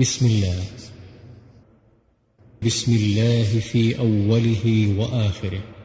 بسم الله بسم الله في أوله وآخره